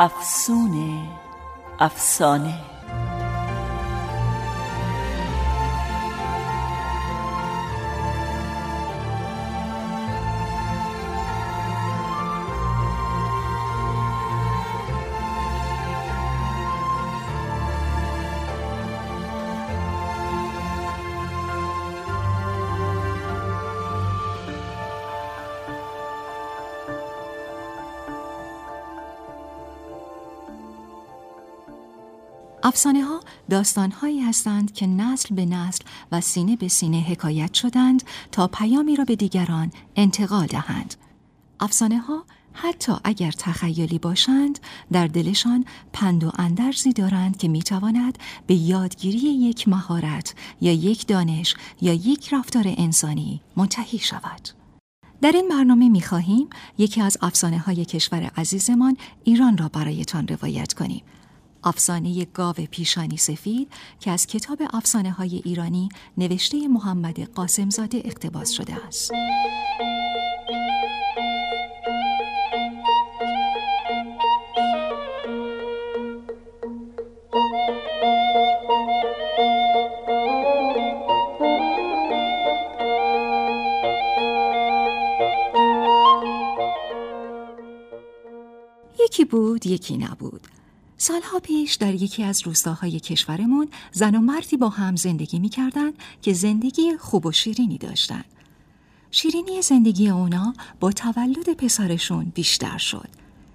افسونه افسانه. افسانه ها داستان هایی هستند که نسل به نسل و سینه به سینه حکایت شدند تا پیامی را به دیگران انتقال دهند. افسانه ها حتی اگر تخیلی باشند در دلشان پند و اندرزی دارند که می‌تواند به یادگیری یک مهارت یا یک دانش یا یک رفتار انسانی منتهی شود. در این برنامه می خواهیم یکی از افسانه های کشور عزیزمان ایران را برایتان روایت کنیم افسانه گاو پیشانی سفید که از کتاب افسانه های ایرانی نوشته محمد قاسمزاده اقتباس شده است. یکی بود یکی نبود سالها پیش در یکی از روستاهای کشورمون زن و مردی با هم زندگی می‌کردند که زندگی خوب و شیرینی داشتند. شیرینی زندگی اونا با تولد پسرشون بیشتر شد.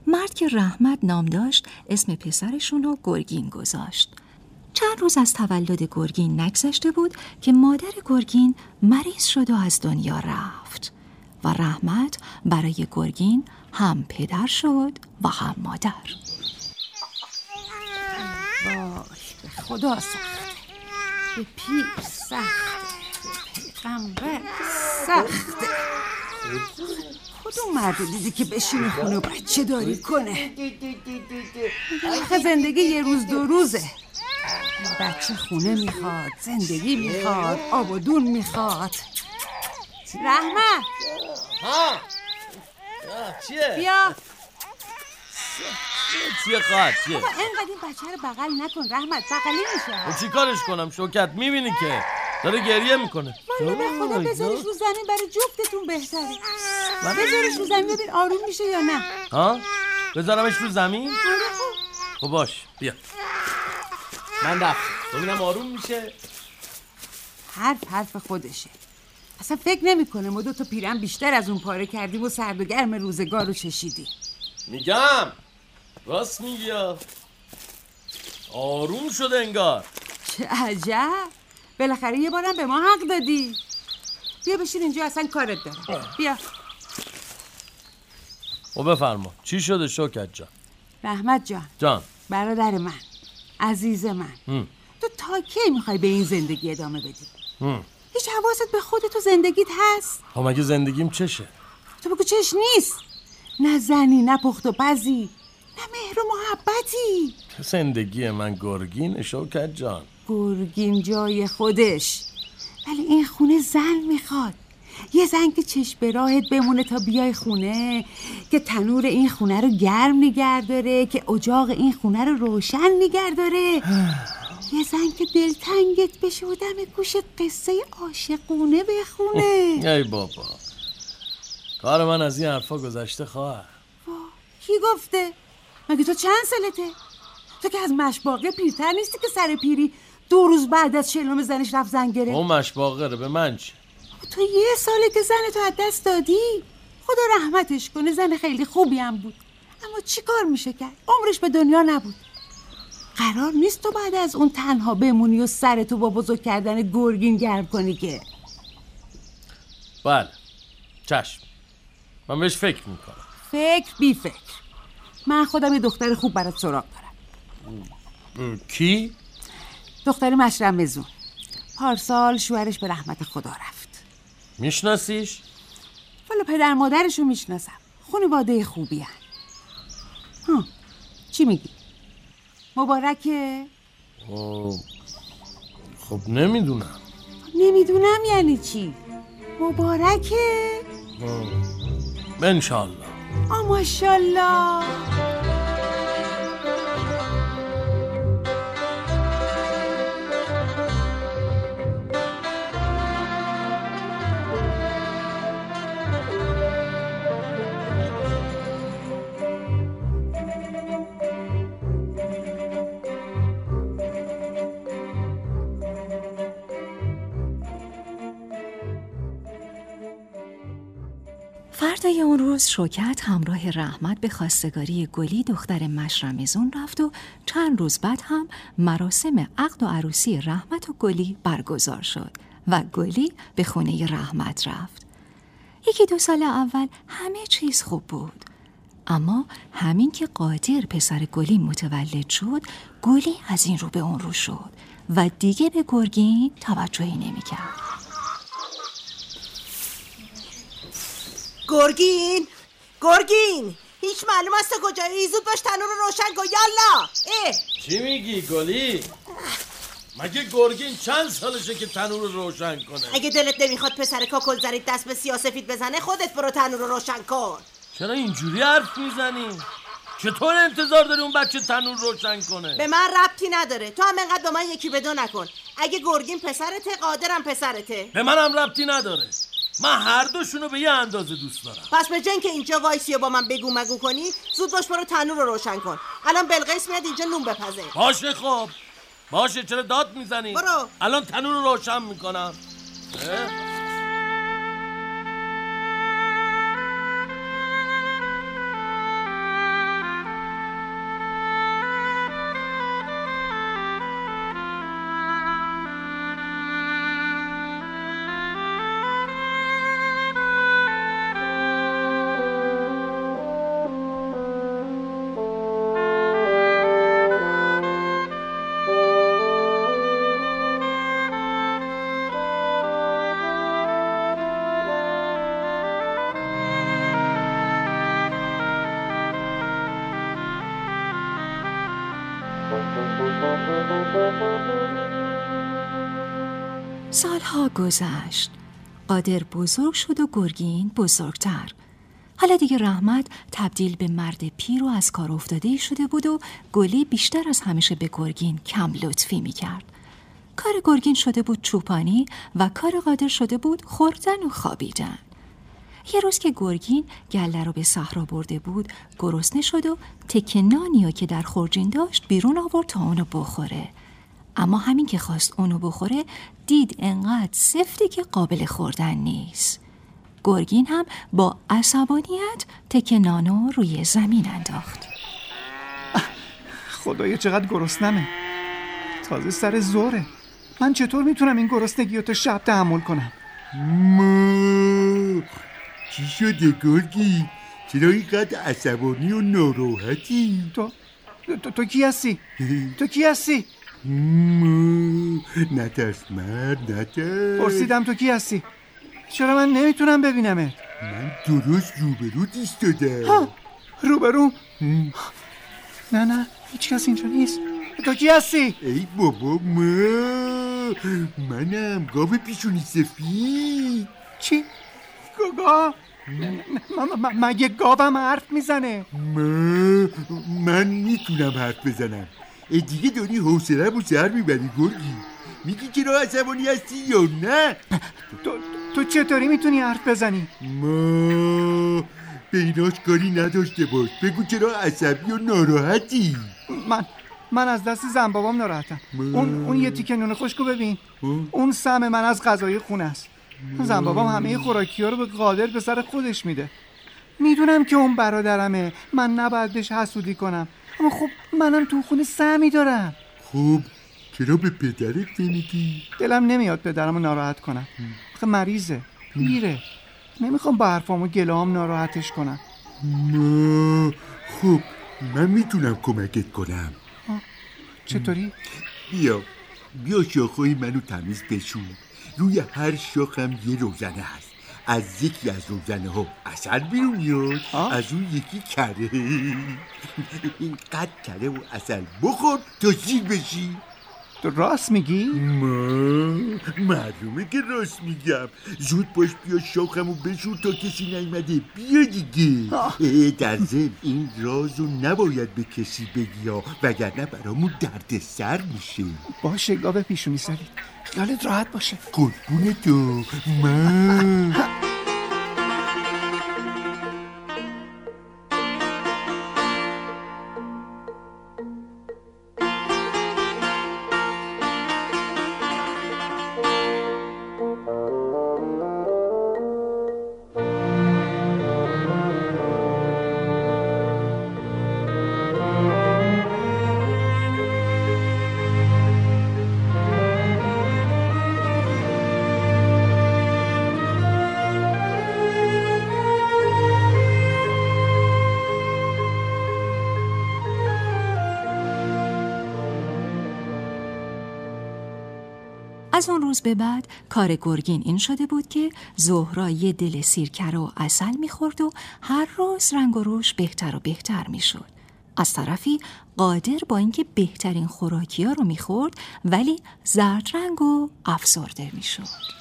مرد که رحمت نام داشت اسم پسرشون رو گرگین گذاشت. چند روز از تولد گرگین نگذشته بود که مادر گرگین مریض شد و از دنیا رفت و رحمت برای گرگین هم پدر شد و هم مادر. خدا سخته به پیر سخته به پیغمبر سخته کدوم مرد دیدی که بشینه خونه بچه داری کنه؟ آخه زندگی یه روز دو روزه. بچه خونه می‌خواد زندگی می‌خواد آب و دون می‌خواد. رحمت! ها چیه؟ بیا چیه خواهد چیه؟ بابا اینقدر این بچه رو بغل نکن رحمت بغلی میشه. و چی کارش کنم؟ شوکت می‌بینی که؟ داره گریه می‌کنه. والا به خدا بذارش رو زمین برای جفتتون بهتره. بذارش رو زمین ببین آروم میشه یا نه. ها؟ بذارمش رو زمین؟ آره خب. خب باش بیا. من رفت ببینم آروم میشه. حرف حرف خودشه. اصلا فکر نمی‌کنه ما دو تا پیرن بیشتر از اون پاره کردیم و سرد و گرم روزگار رو چشیدیم. میگم. راست میگی آروم شده انگار. چه عجب. بالاخره یه بارم به ما حق دادی. بیا بشین اینجا اصلا کارت دارم. بیا. و خب بفرما. چی شده شوکت جان؟ رحمت جان. جان. برادر من. عزیز من. هم. تو تا کی می‌خوای به این زندگی ادامه بدی؟ هم. هیچ حواست به خودت تو زندگیت هست؟ خب مگه زندگیم چشه؟ تو بگو چش نیست. نه زنی نه پخت و پزی. نه مهر و محبتی. زندگی من گرگین شوکت جان. گرگین جای خودش. ولی این خونه زن می‌خواد. یه زن که چشم به راهت بمونه تا بیای خونه که تنور این خونه رو گرم نگر داره که اجاق این خونه رو روشن نگر داره. یه زن که دلتنگت بشه و دم گوشت قصه عاشقونه بخونه. ای بابا. کار من از این حرفا گذشته خواهر کی گفته؟ مگه تو چند سالته؟ تو که از مشباقه پیرتر نیستی که سر پیری. دو روز بعد از شلوم زنش رفت زن گرفت. اون مشباقره به من چی تو یه ساله که زن تو از دست دادی خدا رحمتش کنه زن خیلی خوبی هم بود. اما چی کار میشه کرد عمرش به دنیا نبود. قرار نیست تو بعد از اون تنها بمونی و سر تو با بزرگ کردن گرگین گرم کنی که. بله. چشم. من بهش فکر می‌کنم. فکر بی فکر. من خودم یه دختر خوب برات سراغ دارم کی؟ دختر مشرم بزون پارسال شوهرش به رحمت خدا رفت میشناسیش؟ والا پدر مادرشو می‌شناسم خانواده خوبی هن. ها چی میگی؟ مبارکه؟ آه، خب نمی‌دونم نمی‌دونم یعنی چی مبارکه؟ انشالله آ ماشالله فردای اون روز شوکت همراه رحمت به خواستگاری گلی دختر مشرمزون رفت و چند روز بعد هم مراسم عقد و عروسی رحمت و گلی برگزار شد و گلی به خونه رحمت رفت. یکی دو سال اول همه چیز خوب بود. اما همین که قادر پسر گلی متولد شد گلی از این رو به اون رو شد و دیگه به گرگین توجهی نمی‌کرد. گرگین! گرگین! هیچ معلوم است تو کجایی. زود باش تنور رو روشن کن. یالا! اه چی میگی گلی؟ مگه گرگین چند سالشه که تنور رو روشن کنه؟ اگه دلت نمی‌خواد پسر کاکل زرید دست به سیاسفید بزنه خودت برو تنور رو روشن کن. چرا اینجوری حرف می‌زنی؟ چطور انتظار داری اون بچه تنور روشن کنه؟ به من ربطی نداره. تو هم انقدر به من یکی به دو نکن. اگه گرگین پسرته قادرم پسرته. به منم ربطی نداره. من هر دوشونو به یه اندازه دوست دارم. پس به جن که اینجا وایسی با من بگو مگو کنی زود باش برو تنور رو روشن کن. الان بلقیس میاد اینجا نون بپزه. باشه خب. باشه چرا داد می‌زنی؟ برو. الان تنور رو روشن می‌کنم. سالها گذشت قادر بزرگ شد و گرگین بزرگتر حالا دیگه رحمت تبدیل به مرد پیر و از کار افتاده شده بود و گلی بیشتر از همیشه به گرگین کم لطفی می کرد. کار گرگین شده بود چوپانی و کار قادر شده بود خوردن و خوابیدن. یه روز که گرگین گله رو به صحرا برده بود گرسنه شد و تکه نانی که در خورجین داشت بیرون آورد تا اونو بخوره اما همین که خواست اونو بخوره دید انقدر سفته که قابل خوردن نیست گرگین هم با عصبانیت تکه نانو روی زمین انداخت خدایا چقدر گرسنمه تازه سر زوره من چطور می‌تونم این گرسنگی رو تا شب تحمل کنم ما چی شده گرگی؟ چرا اینقدر عصبانی و ناراحتی؟ تو تو, تو کی هستی؟ تو کی هستی؟ نترس مرد نترس پرسیدم تو کی هستی؟ چرا من نمی‌تونم ببینمت؟ من درست روبرو ایستادم ها روبرو نه نه هیچ کس اینجا نیست تو کی هستی؟ ای بابا ما منم گاو پیشونی سفید چی؟ م- مگه گاوم حرف می‌زنه من می‌تونم حرف بزنم دیگه داری حوصله و سر می‌بری گرگی میگی چرا عصبانی هستی یا نه تو, تو چطوری می‌تونی حرف بزنی؟ ما به ایناش کاری نداشته باش بگو چرا عصبی و ناراحتی من من از دست زن بابام ناراحتم اون اون یه تیکه نون خشکو ببین اون سم من از غذای خونه است زن بابام همه خوراکی ها رو به قادر به سر خودش میده می‌دونم که اون برادرمه من نباید بهش حسودی کنم اما خب منم تو خونه سمی دارم. خب چرا به پدرت نمیگی؟ دلم نمیاد پدرم رو ناراحت کنم. آخه مریضه پیره. نمی‌خوام با حرفام و گلام ناراحتش کنم. ما خب من می‌تونم کمکت کنم. چطوری؟ بیا بیا شاخهای منو تمیز بشون روی هر شاخم یه روزنه هست. از یکی از روزنه ها اصل بیرون میاد. از اون یکی کره. اینقدر کره و اصل بخور تا سیر بشی. تو راست میگی؟ ما؟ معلومه که راست میگم. زود باش بیا شاخمو بشور تا کسی نیومده. بیا دیگه. آه. در ضمن این رازو نباید به کسی بگی ها. وگرنه برامون درد سر میشه. باشه گاوه پیشونی سرید خیالت راحت باشه. قربون تو من روز به بعد کار گرگین این شده بود که زهرا یه دل سیرکره و اصل می‌خورد و هر روز رنگ و روش بهتر و بهتر می‌شد. از طرفی قادر با اینکه بهترین خوراکی ها رو می‌خورد ولی زرد رنگ و افسرده می‌شد.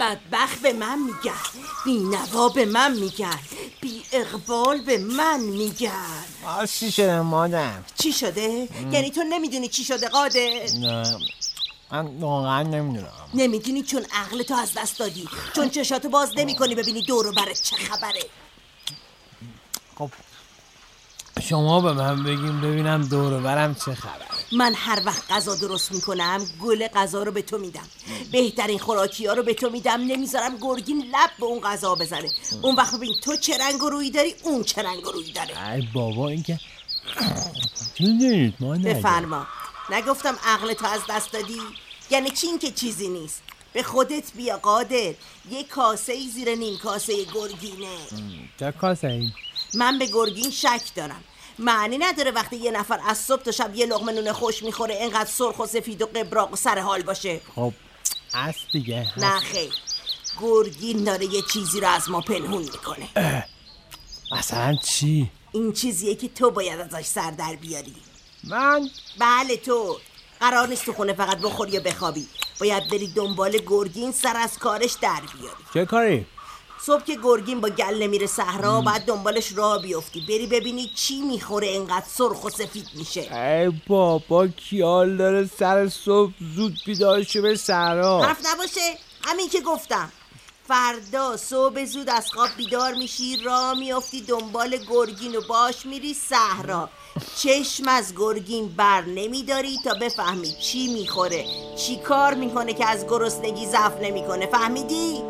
بدبخت به من میگرد بی نوا به من میگرد بی اقبال به من میگرد آه چی شده مادم چی شده؟ یعنی تو نمی‌دونی چی شده قادر؟ نه من واقعا نمی‌دونم. نمی‌دونی چون عقل تو از دست دادی. چون چشاتو باز نمی‌کنی ببینی دور و برت چه خبره. خب شما به من بگیم ببینم دور و برم چه خبره. من هر وقت غذا درست می‌کنم گل غذا رو به تو میدم. بهترین خوراکی ها رو به تو میدم. نمی‌ذارم گرگین لب به اون غذا بزنه. اون وقت ببین تو چه رنگ و روی داری اون چه رنگ و روی داره. ای بابا این که بفرما. نگفتم عقل تو از دست دادی؟ یعنی چی این که چیزی نیست؟ به خودت بیا قادر. یه کاسه ای زیر نیم کاسه گرگینه. چه کاسه این من به گرگین شک دارم. معنی نداره وقتی یه نفر از صبح تا شب یه لقمه نون خوش می‌خوره انقدر سرخ و سفید و قبراق و سر حال باشه. خب هست دیگه هست. نه خیر. گرگین داره یه چیزی رو از ما پنهون می‌کنه. مثلا چی؟ این چیزیه که تو باید ازش سر در بیاری. من؟ بله تو. قرار نیست تو خونه فقط بخوری یا بخوابی. باید بری دنبال گرگین سر از کارش در بیاری. چه کاری؟ صبح که گرگین با گله میره صحرا بعد دنبالش راه بیفتی. بری ببینی چی می‌خوره انقدر سرخ و سفید میشه. ای بابا کیال داره سر صبح زود بیدار شه به صحرا. حرف نباشه. همین که گفتم. فردا صبح زود از خواب بیدار میشی راه میافتی دنبال گرگین و باش میری صحرا. چشم از گرگین بر نمیداری تا بفهمی چی می‌خوره. چی کار می‌کنه که از گرسنگی ضعف نمی‌کنه؟ فهمیدی؟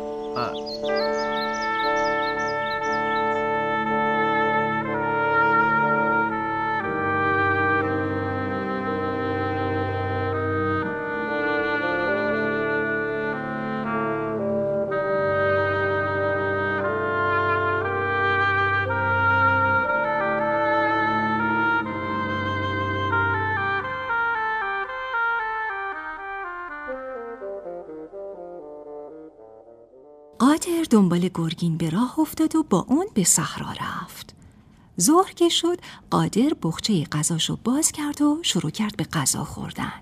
دنبال گرگین به راه افتاد و با اون به صحرا رفت. ظهر که شد قادر بخچه غذاشو باز کرد و شروع کرد به غذا خوردن.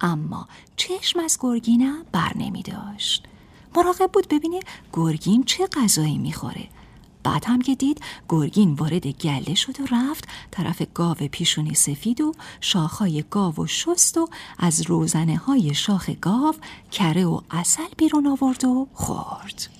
اما چشم از گرگینم بر نمی داشت. مراقب بود ببینه گرگین چه غذایی می‌خوره. بعد هم که دید گرگین وارد گله شد و رفت طرف گاو پیشونی سفید و شاخهای گاو و شست و از روزنه های شاخ گاو کره و اصل بیرون آورد و خورد.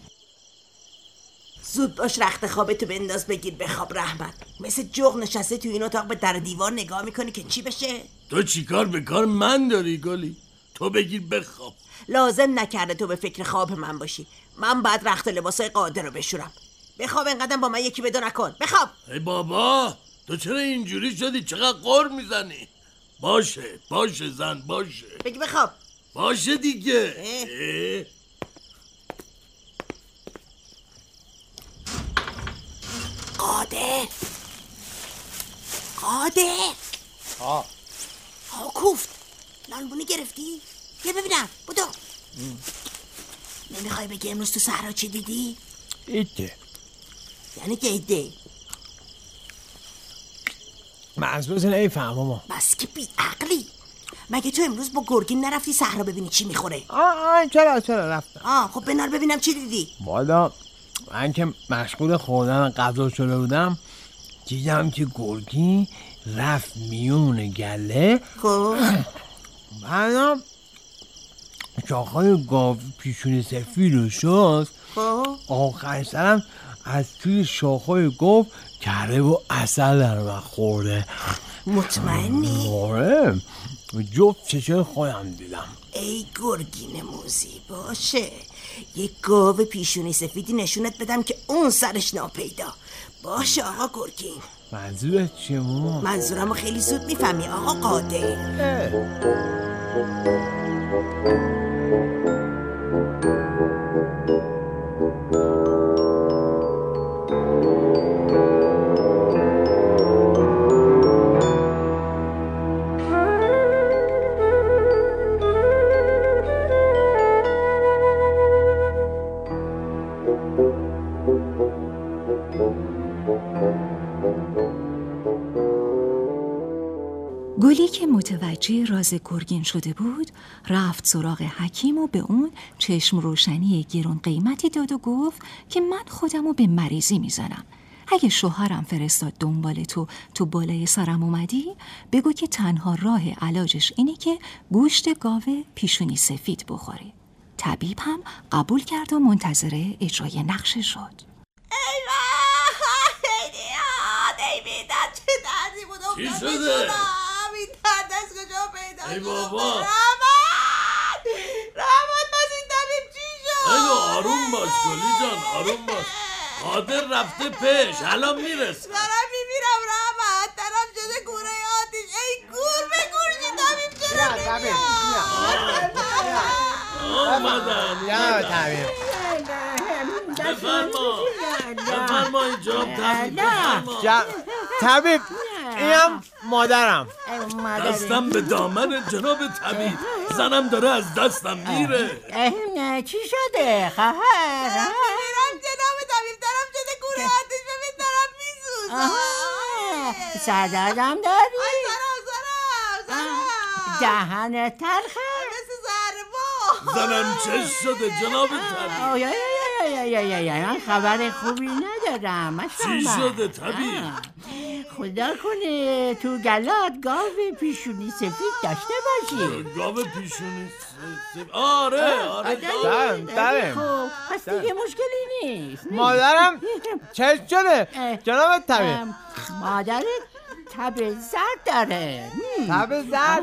زود باش رخت خوابتو بنداز بگیر بخواب رحمت. مثل جغ نشسته تو این اتاق به در دیوار نگاه می‌کنی که چی بشه؟ تو چیکار به کار من داری گلی؟ تو بگیر بخواب لازم نکرده تو به فکر خواب من باشی. من بعد رخت و لباسای قادر رو بشورم. بخواب اینقدر با من یکی بدو نکن. بخواب ای بابا تو چرا اینجوری شدی؟ چقدر قر می‌زنی؟ باشه باشه زن باشه. بگی بخواب باشه دیگه. اه. اه. قادر قادر آه. ها کوفت. نانبونی گرفتی؟ یه ببینم. بودو نمی‌خوای بگی امروز تو صحرا چی دیدی؟ ایته یعنی که ایده. منظورت نمی‌فهمم بس که بی عقلی. مگه تو امروز با گرگین نرفتی صحرا ببینی چی می‌خوره؟ آه آه چرا چرا رفتم؟ آه خب بنال ببینم چی دیدی. بالا من که مشغول خوردن غذا شده بودم دیدم که گرگی رفت میون گله. خب. بعدم شاخهای گاو پیشونی سفید رو شست. خب. آخر سرم از توی شاخهای گاو کره و اصل در من خورده. مطمئنی؟ آره. جفت چشم خودم دیدم. ای گرگین موزی باشه. یک گاو پیشونی سفیدی نشونت بدم که اون سرش ناپیدا. باشه آقا گرگین. منظورت چیه؟ ماما؟ منظورمو خیلی زود می‌فهمی آقا قادر متوجه راز گرگین شده بود رفت سراغ حکیم و به اون چشم روشنی گرون قیمتی داد و گفت که من خودمو به مریضی می‌زنم. اگه شوهرم فرستاد دنبال تو تو بالای سرم اومدی؟ بگو که تنها راه علاجش اینه که گوشت گاوه پیشونی سفید بخوری. طبیب هم قبول کرد و منتظر اجرای نقشه شد. ای چه دردی بود چی شده؟ ای؟ بابا. رحمت رحمت باز این طبیب چی شد؟ اینو آروم باش گلی جان آروم باش. قادر رفته پیش الان می‌رسه. دارم میمیرم رحمت دارم شده گوره آتیش. ای گور به گور چی طبیب چرا نمیاد؟ آمدن. یا. طبیب بفرما. بفرما اینجا طبیب بفرما. طبیب اینم مادرم دستم به دامن جناب طبیب زنم داره از دستم میره چی شده خواهر میرم جناب طبیب دارم شده گوره آتیش ببین دارم میسوزم سردردم داری دهنت ترخه مثل زهر با زنم چش شده جناب طبیب آی، آی، من خبر خوبی ندارم چی. شده طبیب خدا کنه تو گلات گاو پیشونی سفید داشته باشی. گاو پیشونی س- س- آره آره دارم دارم خب پس دیگه مشکلی نیست. مادرم چش شده؟ جناب طبیب. مادرت؟ تب زرد داره. تب زرد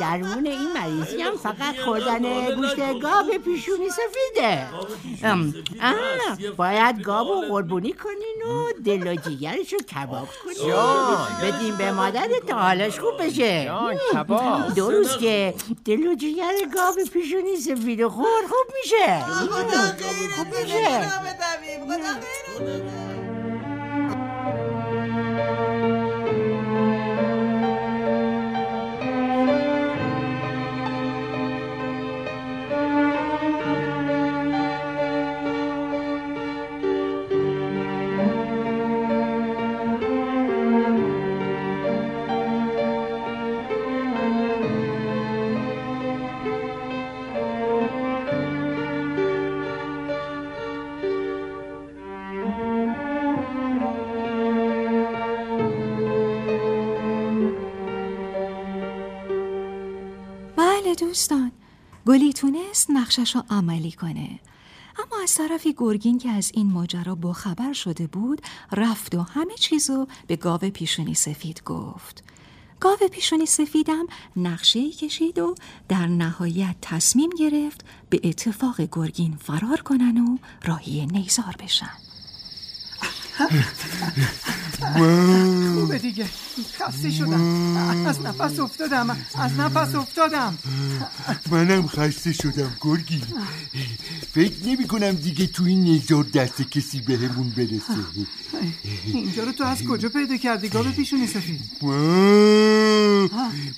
درمون این مریضی هم فقط خوردن گوشت گاو پیشونی سفیده. آه، باید گاو رو قربونی کنین و دل و جیگرش رو کباب کنین. بدین به مادرت تا حالش خوب بشه. دو روز که دل و جیگر گاو پیشونی سفید و خور خوب میشه. خوب میشه. دوستان گلی تونست نقشش رو عملی کنه. اما از طرفی گرگین که از این ماجرا باخبر شده بود رفت و همه چیزو به گاو پیشونی سفید گفت. گاو پیشونی سفیدم نقشه کشید و در نهایت تصمیم گرفت به اتفاق گرگین فرار کنن و راهی نیزار بشن. خوبه دیگه. خسته شدم. از نفس افتادم. از نفس افتادم. منم خسته شدم گرگی. فکر نمی کنم دیگه تو این نزار دست کسی بهمون برسه. اینجا رو تو از کجا پیدا کردی؟ گابه پیشونی سفید.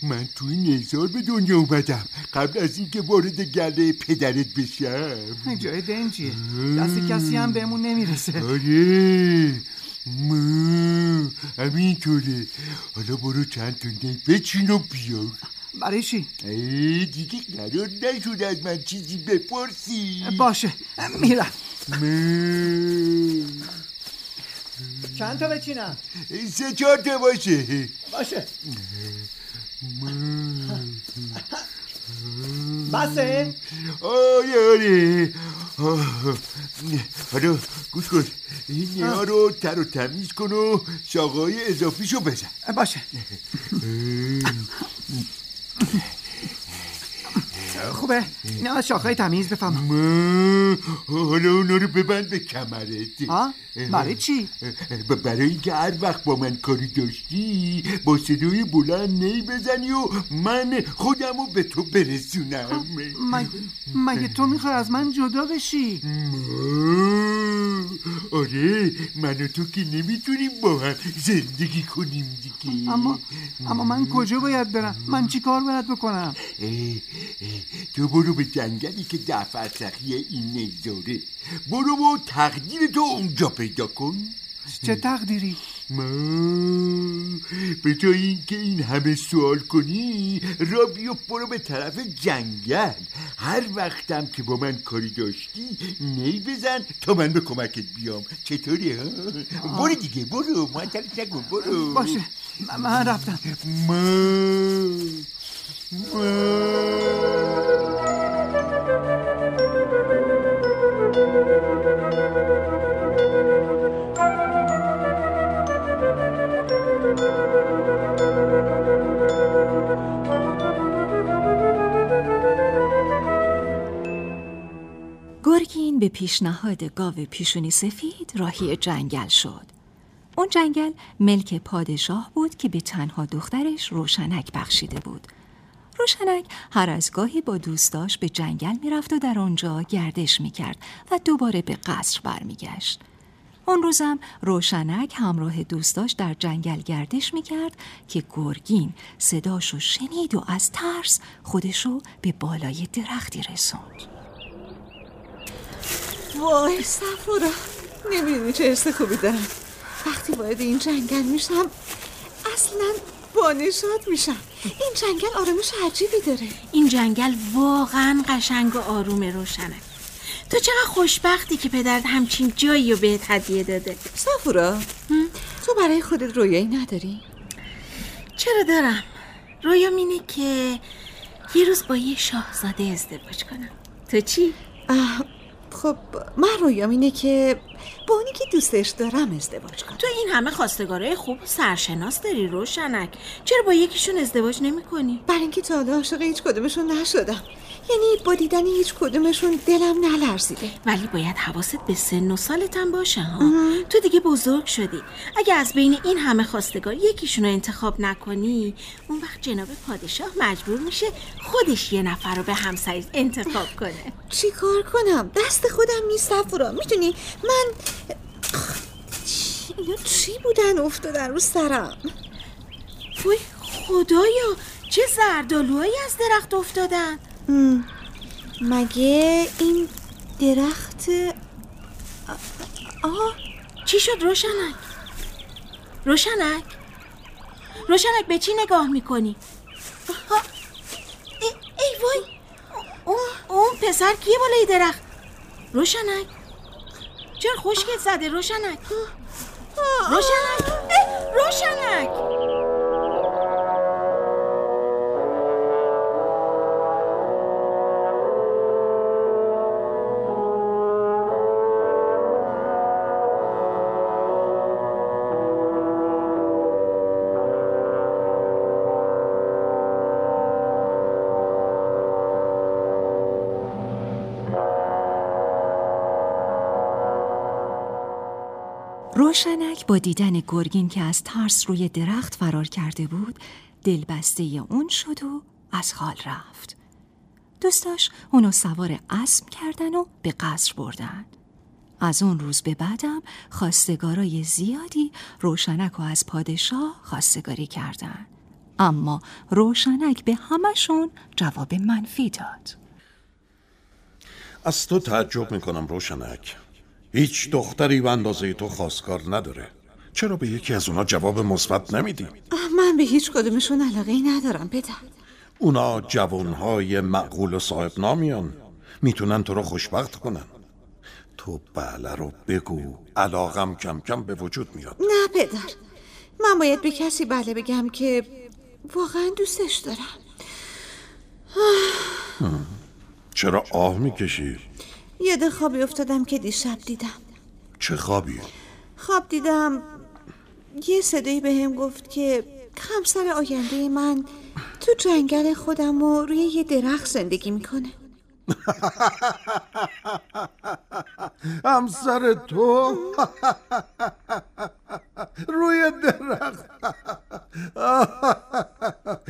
من تو این نزار به دنیا اومدم. قبل از اینکه وارد گله پدرت بشم. جای دنجیه. دست کسی هم بهمون نمی‌رسه. آره. ما همینطوره. حالا برو چند نی بچین و بیار. برای چی؟ دیگه قرار نشد از من چیزی بپرسی. باشه میرم. چند تا بچینم؟ سه چهار تا باشه. باشه. بسه. آره آره. حالا گوش کن. این نیها رو تر و تمیز کن و شاقای اضافیشو بزن. باشه. خوبه اینا از شاخهای تمیز بفهمم ما حالا اونا رو ببند به کمرت ها؟ برای چی؟ برای اینکه هر وقت با من کاری داشتی با صدای بلند نی بزنی و من خودم رو به تو برسونم مگه, تو می‌خوای از من جدا بشی؟ آره من و تو که نمی‌تونیم با هم زندگی کنیم دیگه اما اما من کجا باید برم؟ من چی کار باید بکنم؟ تو برو به جنگلی که ده فرسخی این نگذاره. برو و تقدیر تو اونجا پیدا کن. چه تقدیری؟ ما به جای اینکه این همه سوال کنی را بیفت برو به طرف جنگل. هر وقتم که با من کاری داشتی نی بزن تا من به کمکت بیام. چطوری؟ ها؟ برو دیگه برو. معطلت نکن برو. باشه. من- من رفتم. ما ما گرگین به پیشنهاد گاو پیشونی سفید راهی جنگل شد. اون جنگل ملک پادشاه بود که به تنها دخترش روشنک بخشیده بود. روشنک هر از گاهی با دوستاش به جنگل می‌رفت و در آنجا گردش می‌کرد و دوباره به قصر برمیگشت. اون روزم روشنک همراه دوستاش در جنگل گردش می‌کرد که گرگین صداشو شنید و از ترس خودشو به بالای درختی رسوند. وای صفورا نمی‌دونی چه حس خوبی دارم وقتی وارد این جنگل میشم اصلا بانشاد میشم. این جنگل آرامش عجیبی داره. این جنگل واقعا قشنگ و آروم روشنه. تو چقدر خوشبختی که پدرت همچین جایی رو بهت هدیه داده. صفورا تو برای خودت رویایی نداری؟ چرا دارم؟ رویام اینه که یه روز با یه شاهزاده ازدواج کنم. تو چی؟ خب من رویام اینه که با اونی که دوستش دارم ازدواج کنم. تو این همه خواستگارای خوب و سرشناس داری روشنک. چرا با یکیشون ازدواج نمی کنی؟ برای اینکه تا حالا عاشق هیچ کدومشون نشدم. یعنی با دیدن هیچ کدومشون دلم نلرزیده. ولی باید حواست به سن و سالتم باشه ها. تو دیگه بزرگ شدی. اگه از بین این همه خواستگار یکیشون رو انتخاب نکنی اون وقت جناب پادشاه مجبور میشه خودش یه نفر رو به همسریت انتخاب کنه. چی کار کنم؟ دست خودم نیست صفورا می‌دونی من اینا چی بودن افتادن رو سرم؟ وای خدایا چه زردالوهایی از درخت افتادن؟ مگه این درخت آه چی شد روشنک؟ روشنک؟ روشنک به چی نگاه می‌کنی؟ ای, ای وای اون, اون پسر کیه بالای درخت؟ روشنک؟ چرا خوشگل زده روشنک؟ روشنک؟ روشنک؟ روشنک با دیدن گرگین که از ترس روی درخت فرار کرده بود دلبسته اون شد و از حال رفت. دوستاش اونو سوار اسب کردن و به قصر بردن. از اون روز به بعدم خواستگارای زیادی روشنک و از پادشاه خواستگاری کردن. اما روشنک به همشون جواب منفی داد. از تو تعجب می‌کنم روشنک. هیچ دختری به اندازه تو خواستگار نداره. چرا به یکی از اونا جواب مثبت نمیدی؟ من به هیچ کدومشون علاقه ای ندارم پدر. اونا جوانهای معقول و صاحب نامیان می‌تونن تو رو خوشبخت کنن. تو بله رو بگو علاقم کم کم به وجود میاد. نه پدر. من باید به کسی بله بگم که واقعا دوستش دارم. چرا آه می‌کشی؟ یاد خوابی افتادم که دیشب دیدم چه خوابی؟ خواب دیدم یه صدایی به هم گفت که همسر آینده من تو جنگل خودم و روی یه درخت زندگی می‌کنه همسر تو. روی درخت.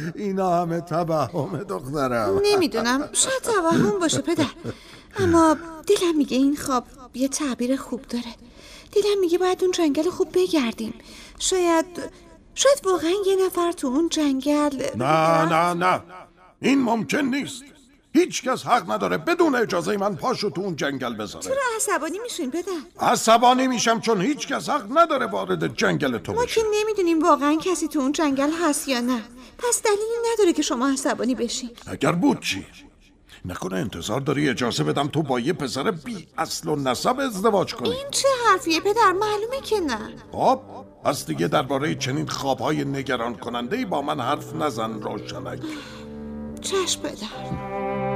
اینا همه توهم دخترم. نمی‌دونم. شاید توهم باشه پدر. اما دلم میگه این خواب یه تعبیر خوب داره. دلم میگه باید اون جنگل خوب بگردیم. شاید شاید واقعا یه نفر تو اون جنگل نه نه نه. این ممکن نیست. هیچ کس حق نداره بدون اجازه من پاشو تو اون جنگل بذاره. چرا عصبانی میشین پدر؟ عصبانی میشم چون هیچ کس حق نداره وارد جنگل تو ما بشه که نمی‌دونیم واقعا کسی تو اون جنگل هست یا نه. پس دلیلی نداره که شما عصبانی بشین. اگر بود چی؟ نکنه انتظار داری اجازه بدم تو با یه پسر بی اصل و نسب ازدواج کنی. این چه حرفیه پدر؟ معلومه که نه. خب پس دیگه درباره چنین خوابهای نگران کننده ای با من حرف نزن روشنک. چشم پدر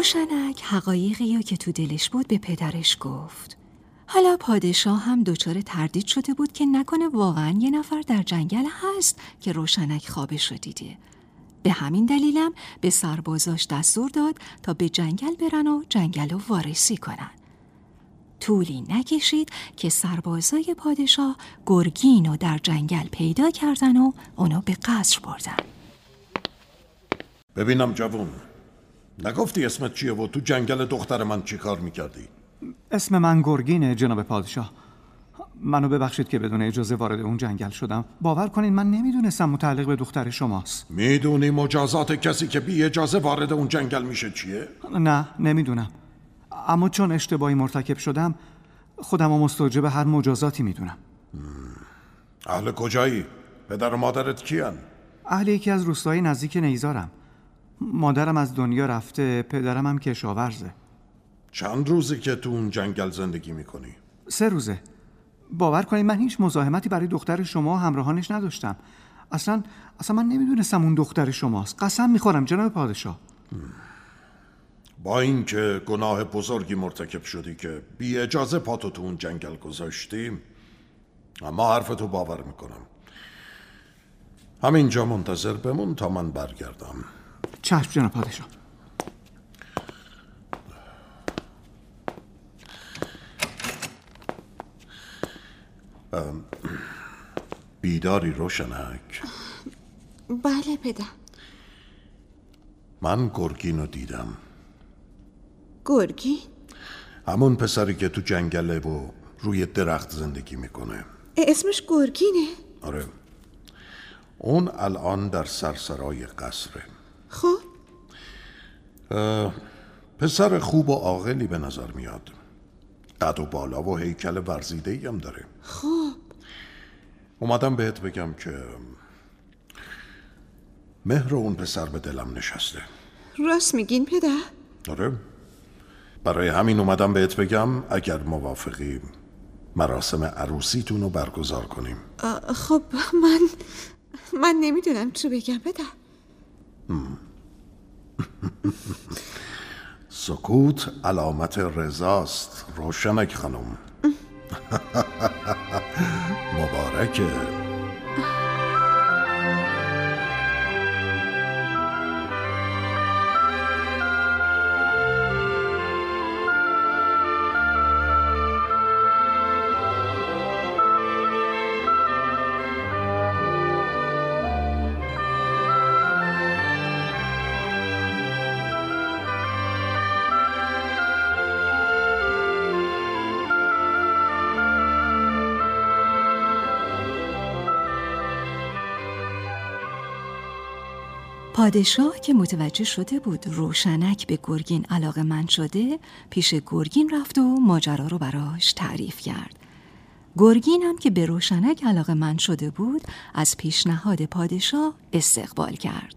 روشنک حقایقی رو که تو دلش بود به پدرش گفت. حالا پادشاه هم دچار تردید شده بود که نکنه واقعا یه نفر در جنگل هست که روشنک خوابش رو دیده. به همین دلیلم به سربازاش دستور داد تا به جنگل برن و جنگل رو وارسی کنن. طولی نکشید که سربازای پادشاه گرگین رو در جنگل پیدا کردن و اونو به قصر بردن. ببینم جوون نگفتی اسمت چیه و تو جنگل دختر من چی کار می‌کردی؟ اسم من گرگینه جناب پادشاه منو ببخشید که بدون اجازه وارد اون جنگل شدم باور کنین من نمی‌دونستم متعلق به دختر شماست می‌دونی مجازات کسی که بی اجازه وارد اون جنگل میشه چیه؟ نه نمی‌دونم اما چون اشتباهی مرتکب شدم خودم و مستوجب هر مجازاتی می‌دونم اهل کجایی؟ پدر و مادرت کیان؟ اهل یکی از روستای نزدیک نیزارم مادرم از دنیا رفته پدرم هم کشاورزه. چند روزی که تو اون جنگل زندگی می‌کنی؟ سه روزه. باور کنید من هیچ مزاحمتی برای دختر شما و همراهانش نداشتم. اصلا اصلا من نمی‌دونستم اون دختر شماست. قسم می‌خورم جناب پادشاه. با اینکه گناه بزرگی مرتکب شدی که بی اجازه پاتو تو اون جنگل گذاشتی اما حرفتو باور می‌کنم. همینجا منتظر بمون تا من برگردم. چشم جناب پادشاه. بیداری روشنک. بله پدر. من گرگین رو دیدم. گرگی؟ همون پسری که تو جنگله و روی درخت زندگی می‌کنه. اسمش گرگینه؟ آره. اون الان در سرسرای قصره. خب. پسر خوب و عاقلی به نظر میاد. قد و بالا و هیکل ورزیده هم داره. خب. اومدم بهت بگم که مهر اون پسر به دلم نشسته. راست میگین پدر؟ آره. برای همین اومدم بهت بگم اگر موافقی مراسم عروسیتون رو برگزار کنیم. خب من من نمی‌دونم چه بگم پدر. سکوت علامت رضاست روشنک خانم. مبارکه. پادشاه که متوجه شده بود روشنک به گرگین علاقه من شده پیش گرگین رفت و ماجرا رو براش تعریف کرد. گرگین هم که به روشنک علاقه من شده بود از پیشنهاد پادشاه استقبال کرد.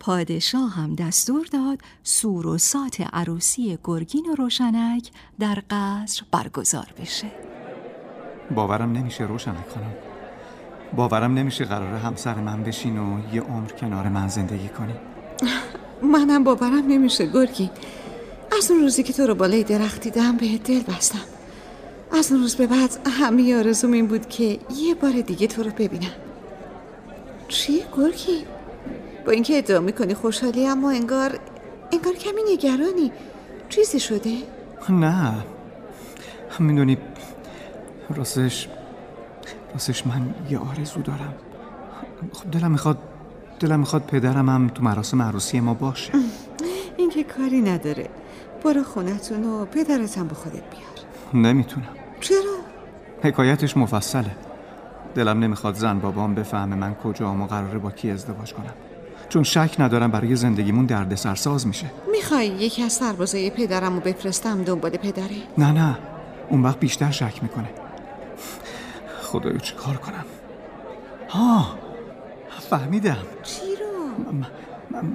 پادشاه هم دستور داد سور و سات عروسی گرگین و روشنک در قصر برگزار بشه. باورم نمیشه روشنک خانم. باورم نمیشه قراره همسر من بشین و یه عمر کنار من زندگی کنی. منم باورم نمیشه گرگی. از اون روزی که تو رو بالای درخت دیدم به دل بستم. از اون روز به بعد همه آرزوم این بود که یه بار دیگه تو رو ببینم. چی گرگی؟ با اینکه ادعا می‌کنی خوشحالی اما انگار انگار کمی نگرانی. چیزی شده؟ نه. می‌دونی راستش راستش من یه آرزو دارم. خب دلم می‌خواد دلم می‌خواد پدرم هم تو مراسم عروسی ما باشه. این که کاری نداره. برو خونتون و پدرتم با خودت بیار. نمی‌تونم. چرا؟ حکایتش مفصله. دلم نمی‌خواد زن بابام بفهمه من کجا و قراره با کی ازدواج کنم. چون شک ندارم برای زندگیمون درد سرساز میشه. می‌خوای یکی از سربازای پدرم رو بفرستم دنبال پدره؟ نه نه. اون وقت بیشتر شک می‌کنه. خدایا چی کار کنم؟ ها فهمیدم. چی رو؟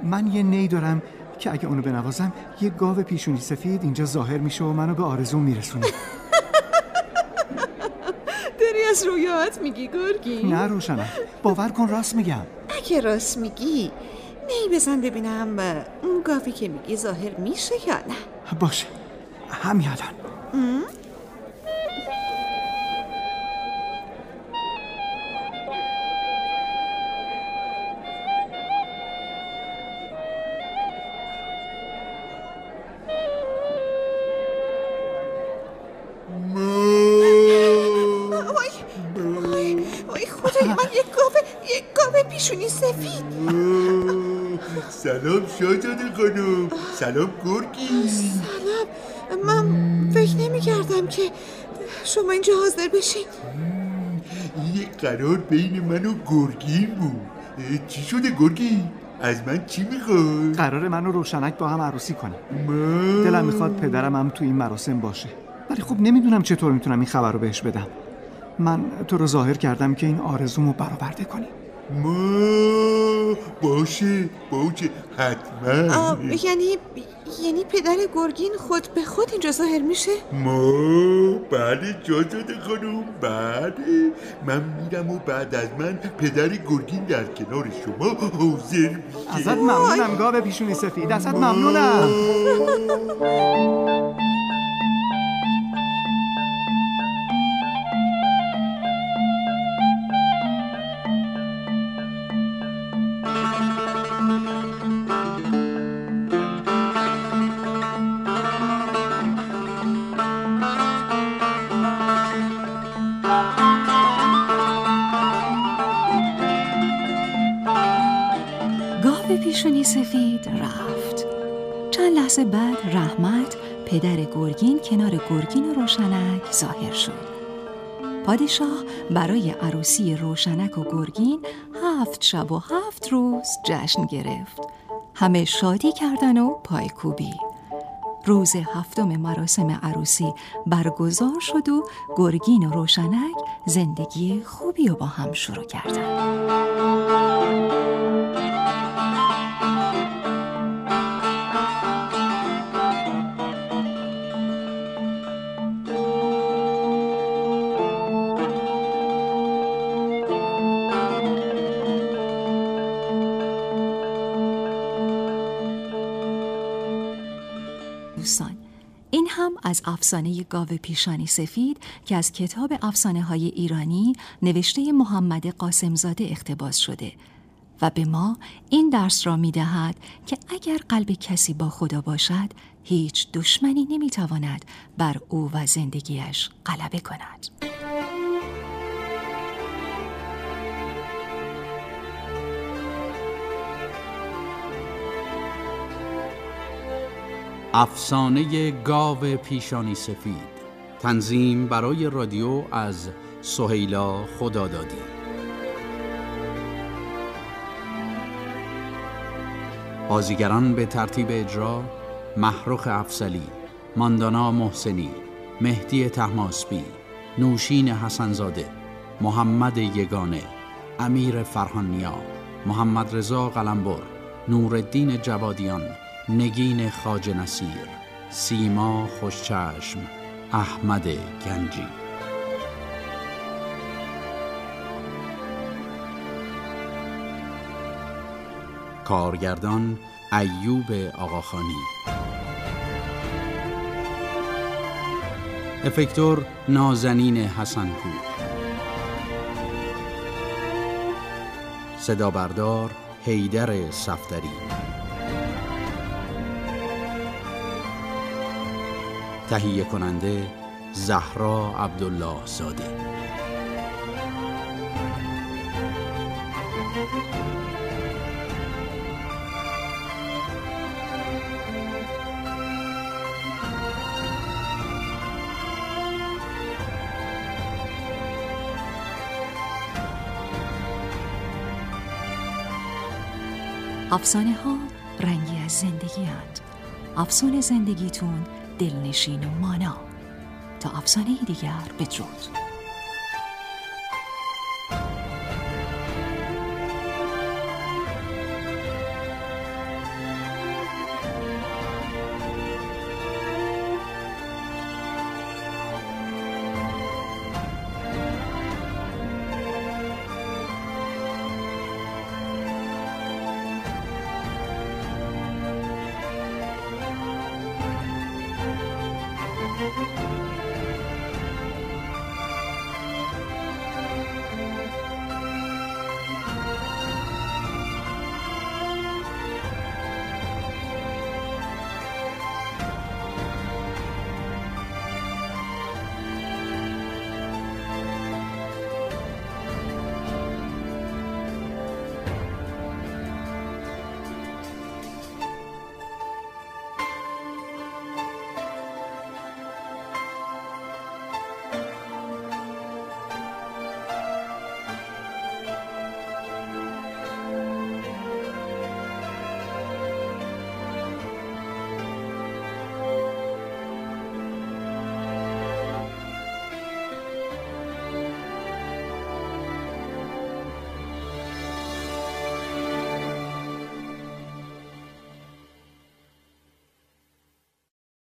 من یه نی دارم که اگه اونو بنوازم یه گاو پیشونی سفید اینجا ظاهر میشه و منو به آرزو میرسونه. داری از رویات میگی گرگی؟ نه روشنم. باور کن راست میگم. اگه راست میگی نی بزن ببینم اون گاوی که میگی ظاهر میشه یا نه. باشه. همین الان. سفید. سلام شاهزاده خانم. سلام گرگی. سلام. من فکر نمی کردم که شما اینجا حاضر بشین. یه قرار بین من و گرگین بود. چی شده گرگی؟ از من چی می‌خواد؟ قرار من و روشنک با هم عروسی کنیم دلم می‌خواد پدرم هم تو این مراسم باشه. ولی خب نمی‌دونم چطور می‌تونم این خبر رو بهش بدم. من تو رو ظاهر کردم که این آرزومو برآورده کنی. ما باشه باشه حتما. یعنی یعنی پدر گرگین خود به خود اینجا ظاهر میشه؟ ما بله جا داده خانم بله. من میرم و بعد از من پدر گرگین در کنار شما حاضر میشه. ازت ممنونم گاو پیشونی سفید. ازت ممنونم. بعد رحمت پدر گرگین کنار گرگین و روشنک ظاهر شد. پادشاه برای عروسی روشنک و گرگین هفت شب و هفت روز جشن گرفت. همه شادی کردن و پایکوبی. روز هفتم مراسم عروسی برگزار شد و گرگین و روشنک زندگی خوبی و با هم شروع کردند. هم از افسانه گاو پیشانی سفید که از کتاب افسانه های ایرانی نوشته محمد قاسمزاده اقتباس شده و به ما این درس را می دهد که اگر قلب کسی با خدا باشد هیچ دشمنی نمی تواند بر او و زندگیش غلبه کند. افسانه گاو پیشانی سفید. تنظیم برای رادیو از سهیلا خدادادی. بازیگران به ترتیب اجرا محروخ افسلی ماندانا محسنی مهدی تحماسبی نوشین حسنزاده محمد یگانه امیر فرهانیا محمد رضا قلمبر نورالدین جوادیان نگین خاج نصیر سیما خوشچشم احمد گنجی. کارگردان ایوب آقاخانی. افکتور نازنین حسنپور صدا بردار حیدر صفدری. تهیه کننده زهرا عبدالله زاده افسانه ها رنگی از زندگی هند. افسانه زندگیتون دلنشین و مانا. تا افسانه دیگر بدرود